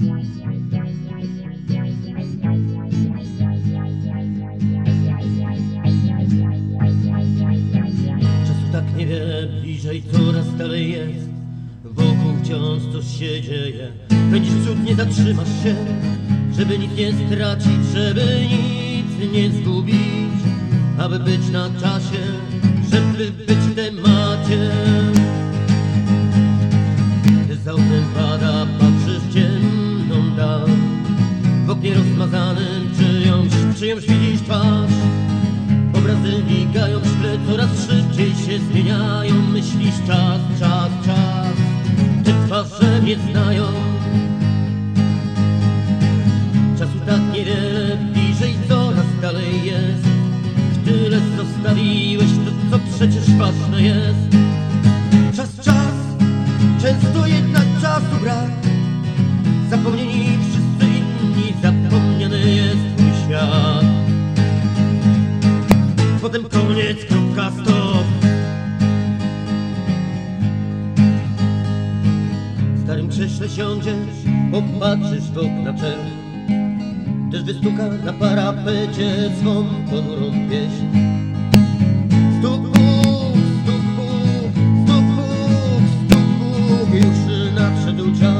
Czasu tak niewiele bliżej, coraz dalej jest. Wokół wciąż coś się dzieje. Pędzisz cud, nie zatrzymasz się Żeby nic nie stracić, żeby nic nie zgubić. Aby być na czasie, żeby być w W oknie rozmazanym czyjąś, czyjąś widzisz twarz. Obrazy migają w szkle, coraz szybciej się zmieniają Myślisz czas, czas, czas. Te twarze nie znają? Czasu tak niewiele, bliżej coraz dalej jest. W tyle zostawiłeś to, co przecież ważne jest. Czas, czas, często jednak czasu brak. Zapomnieni potem koniec, kropka, stop W starym krześle siądziesz, popatrzysz w okna czem Też wystuka na parapecie swą ponurą pieśń Stuk Bóg, stuk Bóg, już nadszedł czas